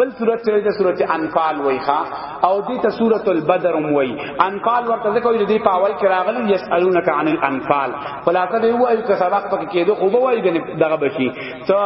بل صورت چې د صورت انفال وای ښا او دې ته صورت البدر وای انفال ورته ځکه وای دې په اول کې راغلی یسالونک عن الانفال خلاصه دی وای چې سبق پکې کېدو خو به وای دغه بشي ته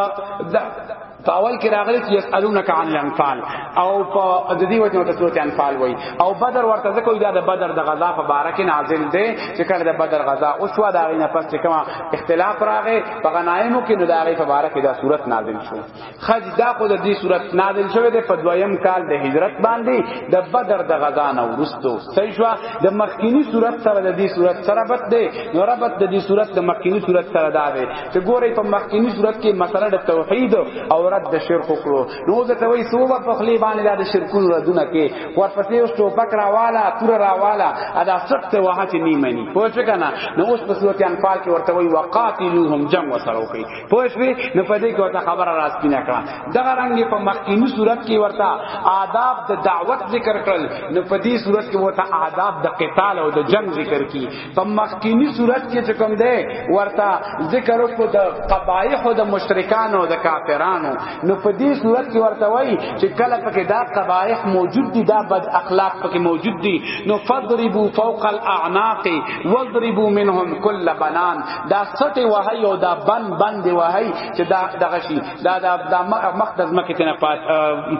پاول کې راغلی چې یسالونک عن الانفال او په د دې وجه ته سورته انفال وای او بدر ورته ځکه دا د بدر د غزا په باره کې نازل دی چې کله د بدر غزا او شو دا غینه پس چې کوم اختلاف راغی په غنایمو کې نو دا غی په باره کې دا صورت نازل شو خج دا خو د دې صورت نازل شوه د پدویم کال د هجرت باندې د بدر د غزان ورستو صحیح شو د مخکینی صورت سره د دې صورت سره بد دی نو ربط د دې صورت د مخکینی صورت سره دا دی چې ګورې په مخکینی صورت کې مسله د توحید او رد د شرک کړو نو زه ته وایي سوبه په خلی باندې د شرکونو ردونه کې ورپسې اوس ټوپک راواله تور راواله ادا سخت وه چې نیمه نی پوه شو کنه نو اوس په صورت انفال کې ورته وایي وقاتلوهم جنگ وسره وکړي پوښ وی نه پدې کې ورته خبره راست پینه کړه دغه رنګ په مخکینی صورت کې ورته آداب د دعوت ذکر کړل نه پدې صورت کې ورته آداب د قتال او د جنگ ذکر کی په مخکینی صورت کې چې کوم دی ورته ذکر وکړو د قبایح او د مشرکانو او د کافرانو نه پدې صورت کې ورته وای چې کله پکې دا قبایح موجود دي دا بد اخلاق پکې موجود دي نو فضربوا فوق الاعناق واضربوا منهم كل بنان دا سټي وهي او دا بن بن دی وهي چې دا دغه شي دا دا, دا مخ د زمکه تنه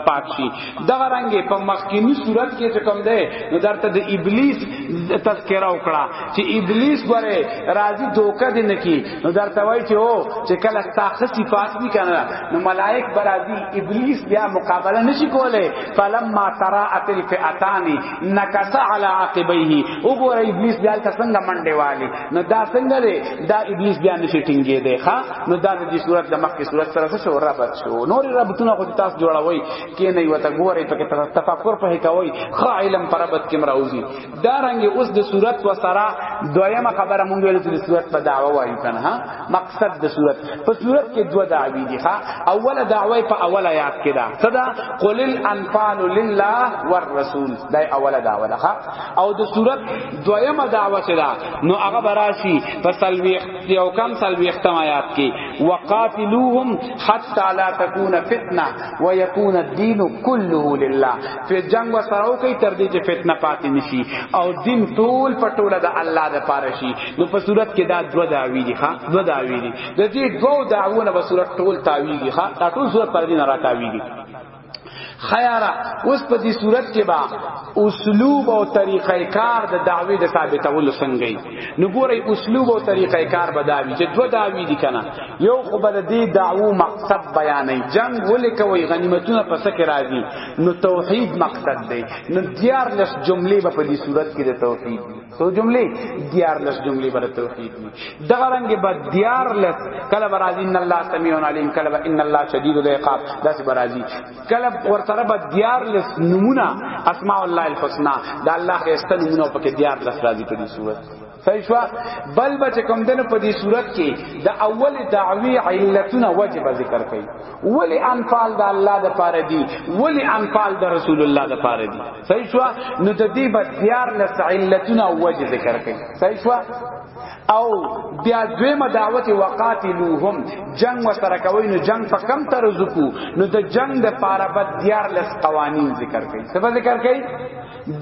پاک شي دغه رنګه په مخکینی صورت کې چې کوم دی نو درته د ابلیس تذکرہ وکړه چې ابلیس غره راضي دوکه دي نه کی نو درته وای چې او چې کله تاخه صفات نه کنه نو ملائک برازي ابلیس بیا مقابله نشي کوله فلما تراءت الفئتان نکس على عقبيه وګوره ابلیس بیا څنګه منډه والی نو دا څنګه دی دا ابلیس بیا نشي ټینګې دی ښا نو دا د صورت د مخکې صورت سره څه شو ربط شو نور ربطونه خو تاسو جوړوي کې نه یو ته ګوري په کې تفکر په کوي خا علم پر ربط کې مراوزي دا رنګ اوس د صورت و سره دویمه خبره مونږ ویل چې صورت په دعوه وایو کنه ها مقصد د صورت په صورت کې دوه دعوی دي ښا اوله دعوه په اوله یاد کې دا صدا قل الانفال لله والرسول دا اوله دعوه ده او د صورت دویمه دعوه چې دا نو هغه براشي په سلويخ یو کم سلويخ تم آیات کې وقاتلوهم حتا لا تكون فتنه ويكون الدين كله لله په جنگ وسره کوي تر دې چې فتنه پاتې نشي او دین ټول پټوله د الله د پاره شي نو په صورت کې دا دو دعوی دي ښا دو دعوی دي د دې دوه دعوونه په صورت ټول تعویږي ښا دا ټول صورت پر دین راکاویږي خیارا اوس په دې صورت کې با اسلوب او طریقې کار د دعوی د ثابتولو څنګه نو ګورې اسلوب او طریقې کار بداوی چې دوه دعوی دي کنه یو خو بل دې دعوو مقصد بیانې جنگ ولې کوي غنیمتونه پس کې راځي نو توحید مقصد دی نو دیار لس جملې په دې صورت کې د توحید سو جملې دیار لس جملې بر توحید دي دغه رنګ به دیار لس کله برازي ان الله سميع عليم کله به ان الله شدید العقاب داس برازي کله ور سره به دیار لس نمونه اسماء الله الحسنا دا الله خسته نمونه په کې دیار لس راځي په دې صورت صحیح شو بل بچ کوم دنه په دې صورت کې د اول دعوی علتونه واجب ذکر کړي ولی انفال د الله د پاره دي ولی انفال د رسول الله د پاره دي صحیح شو نو د دې بد دیار لس علتونه او وجه ذکر کړي صحیح شو او بیا دویمه دعوت وقاتلوهم جنگ وسره کوي نو جنگ په کم ترزکو نو د جنگ د پاره بد دیار لس قوانین ذکر کړي څه ذکر کړي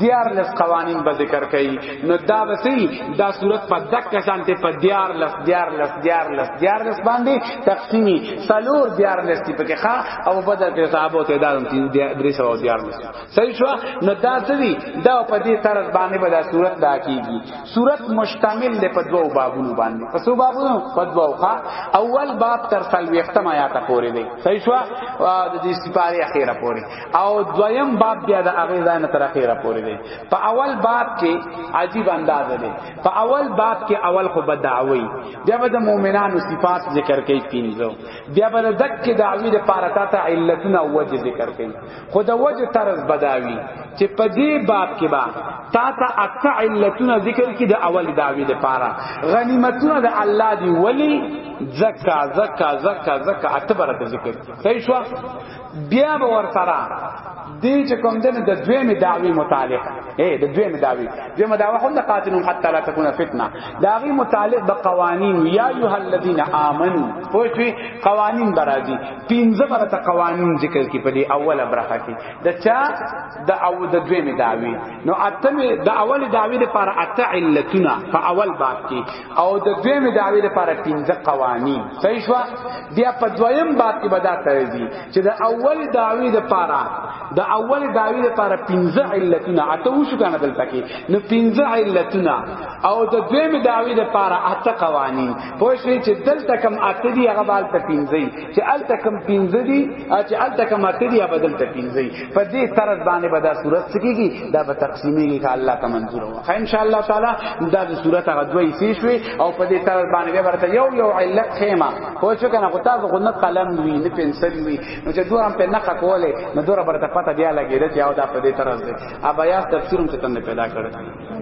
دیار لس قوانین به ذکر کړي نو دا وسی دا صورت په دک کسان ته په دیار لس دیار لس دیار لس دیار لس باندې تقسیمی سلور دیار لس تی پکې ښا او بدل کې صحابه ته دا دي درې سو دیار لس صحیح شو نو دا سوي دا په دې طرز باندې به دا صورت دا کیږي صورت مشتمل دی په دوو بابونو باندې په څو بابونو په دوو ښا اول باب تر سلوختم آیات پورې دی صحیح شو د دې سپاره اخیره پورې او دویم باب بیا د هغه ځای نه تر اخیره پورې دی په اول باب کې عجیب انداز دی په اول باب کې اول خو بدعوی بیا به د مؤمنانو صفات ذکر کوي پینځو بیا به د دک دعوی د پارتا ته علتونه او وجه ذکر کوي خو د وجه طرز بداوی چې په دې باب کې با تا ته اته علتونه ذکر کې د اول داوی د پاره غنیمتونه د الله دی ولی زکا زکا زکا زکا اته برته ذکر صحیح شو بیا به ورسره دی چې کوم دنه د دویمه داوی متعلق اے د دویمه داوی دویمه داوی هم د قاتلون حتی لا تکونه فتنه داغي متعلق به قوانین یا ایها الذین آمنو پوښوی قوانین برازي پنځه برته قوانین ذکر کی په دې اوله برخه کې د چا د او د دویمه داوی نو اتمه د اوله داوی لپاره اته علتونه په اول باب کې او د دویمه داوی لپاره پنځه قوانین صحیح شو بیا په دویم باب کې بدا ترځي چې د اوله داوی لپاره د اوله داوی لپاره پنځه علتونه اته وشو کنه دلته کې نو پنځه علتونه او د دویم داوی د پاره اته قوانین پوه شئ چې دلته کم اته دی هغه بال ته پینځي چې الته کم پینځه دی چې الته کم اته دی هغه بدل ته پینځي په دې طرز باندې به دا صورت سکیږي دا به تقسیمیږي که الله ته منظور وو خو ان شاء الله تعالی دا د صورت هغه دوی سی شوي او په دې طرز باندې به ورته یو یو علت خیمه پوه شئ کنه خو تاسو غو نه قلم وی نه پنسل وی نو چې دوه هم په نخه کوله نو دوه برته پته بیا لګیږي چې او دا په دې طرز دی ابیا تفسیرم ته تم پیدا کړی